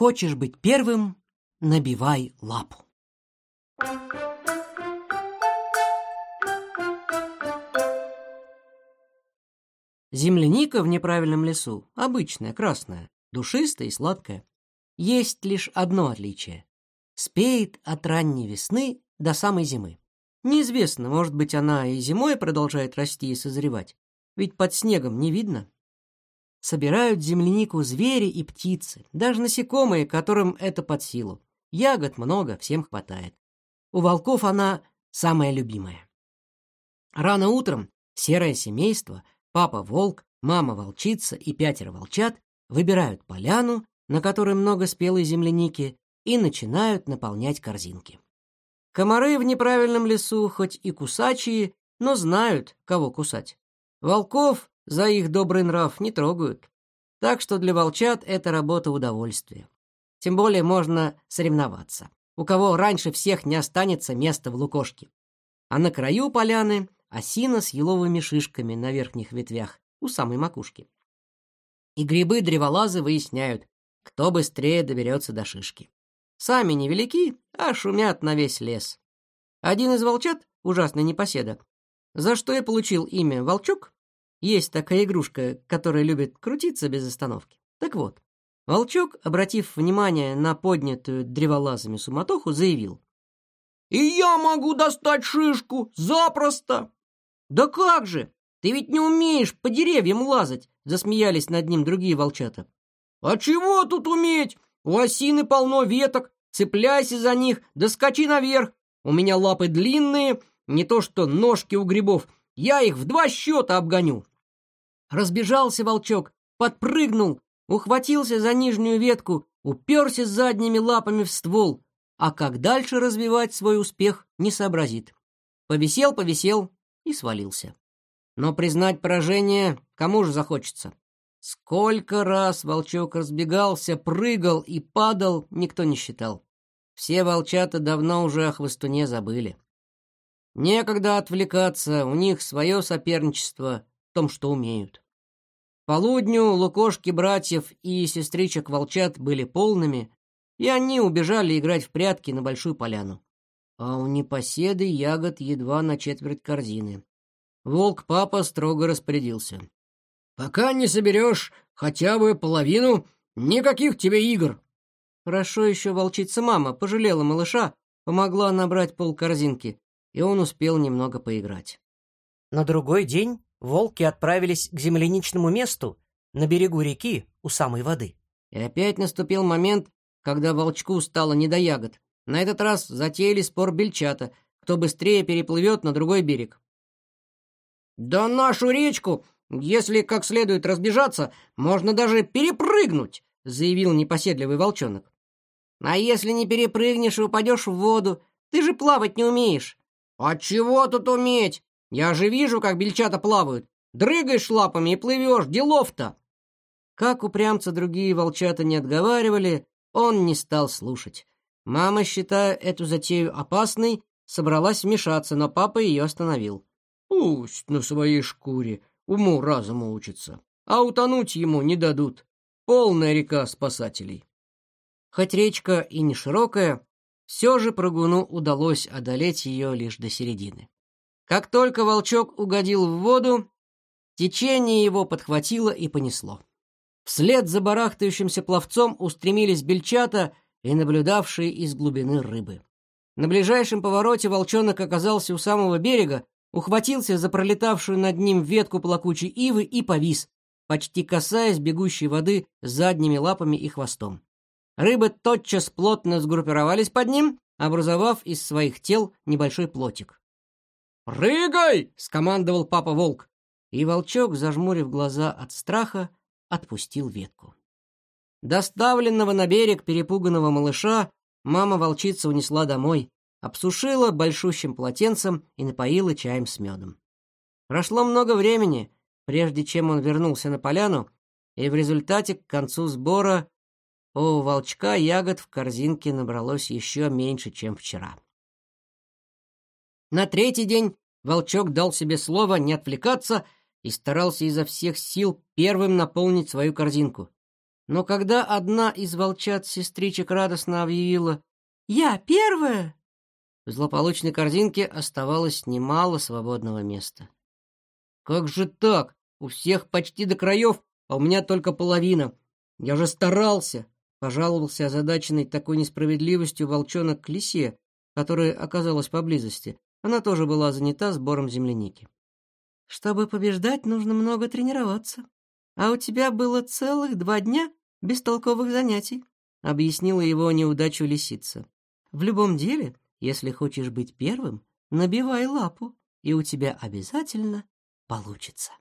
Хочешь быть первым — набивай лапу. Земляника в неправильном лесу обычная, красная, душистая и сладкая. Есть лишь одно отличие. Спеет от ранней весны до самой зимы. Неизвестно, может быть, она и зимой продолжает расти и созревать, ведь под снегом не видно. Собирают землянику звери и птицы, даже насекомые, которым это под силу. Ягод много, всем хватает. У волков она самая любимая. Рано утром серое семейство, папа-волк, мама-волчица и пятеро волчат выбирают поляну, на которой много спелой земляники, и начинают наполнять корзинки. Комары в неправильном лесу хоть и кусачие, но знают, кого кусать. Волков за их добрый нрав не трогают. Так что для волчат это работа удовольствия. Тем более можно соревноваться. У кого раньше всех не останется места в лукошке. А на краю поляны осина с еловыми шишками на верхних ветвях, у самой макушки. И грибы-древолазы выясняют, кто быстрее доберется до шишки. Сами невелики, а шумят на весь лес. Один из волчат, ужасный непоседа, за что и получил имя Волчок, есть такая игрушка, которая любит крутиться без остановки. Так вот, Волчок, обратив внимание на поднятую древолазами суматоху, заявил. «И я могу достать шишку! Запросто!» «Да как же! Ты ведь не умеешь по деревьям лазать!» Засмеялись над ним другие волчата. «А чего тут уметь? У осины полно веток, цепляйся за них, да скачи наверх. У меня лапы длинные, не то что ножки у грибов. Я их в два счета обгоню. Разбежался волчок, подпрыгнул, ухватился за нижнюю ветку, уперся задними лапами в ствол, а как дальше развивать свой успех, не сообразит. Повисел, повисел и свалился. Но признать поражение кому же захочется? Сколько раз волчок разбегался, прыгал и падал, никто не считал. Все волчата давно уже о хвостуне забыли. Некогда отвлекаться, у них свое соперничество в том, что умеют. Полудню лукошки братьев и сестричек волчат были полными, и они убежали играть в прятки на большую поляну. А у непоседы ягод едва на четверть корзины. Волк-папа строго распорядился. Пока не соберешь хотя бы половину, никаких тебе игр. Хорошо еще волчица мама пожалела малыша, помогла набрать пол корзинки, и он успел немного поиграть. На другой день волки отправились к земляничному месту на берегу реки у самой воды. И опять наступил момент, когда волчку стало не до ягод. На этот раз затеяли спор бельчата, кто быстрее переплывет на другой берег. «Да нашу речку если как следует разбежаться, можно даже перепрыгнуть, заявил непоседливый волчонок. А если не перепрыгнешь и упадешь в воду, ты же плавать не умеешь. А чего тут уметь? Я же вижу, как бельчата плавают. Дрыгаешь лапами и плывешь, делов-то. Как упрямца другие волчата не отговаривали, он не стал слушать. Мама, считая эту затею опасной, собралась вмешаться, но папа ее остановил. «Пусть на своей шкуре уму-разуму учится, а утонуть ему не дадут. Полная река спасателей. Хоть речка и не широкая, все же прыгуну удалось одолеть ее лишь до середины. Как только волчок угодил в воду, течение его подхватило и понесло. Вслед за барахтающимся пловцом устремились бельчата и наблюдавшие из глубины рыбы. На ближайшем повороте волчонок оказался у самого берега ухватился за пролетавшую над ним ветку плакучей ивы и повис, почти касаясь бегущей воды задними лапами и хвостом. Рыбы тотчас плотно сгруппировались под ним, образовав из своих тел небольшой плотик. «Прыгай!» — скомандовал папа-волк, и волчок, зажмурив глаза от страха, отпустил ветку. Доставленного на берег перепуганного малыша мама-волчица унесла домой, обсушила большущим полотенцем и напоила чаем с медом. Прошло много времени, прежде чем он вернулся на поляну, и в результате к концу сбора у волчка ягод в корзинке набралось еще меньше, чем вчера. На третий день волчок дал себе слово не отвлекаться и старался изо всех сил первым наполнить свою корзинку. Но когда одна из волчат-сестричек радостно объявила «Я первая!», в злополучной корзинке оставалось немало свободного места. «Как же так? У всех почти до краев, а у меня только половина. Я же старался!» — пожаловался озадаченный такой несправедливостью волчонок к лисе, которая оказалась поблизости. Она тоже была занята сбором земляники. «Чтобы побеждать, нужно много тренироваться. А у тебя было целых два дня бестолковых занятий», — объяснила его неудачу лисица. «В любом деле, если хочешь быть первым, набивай лапу, и у тебя обязательно получится».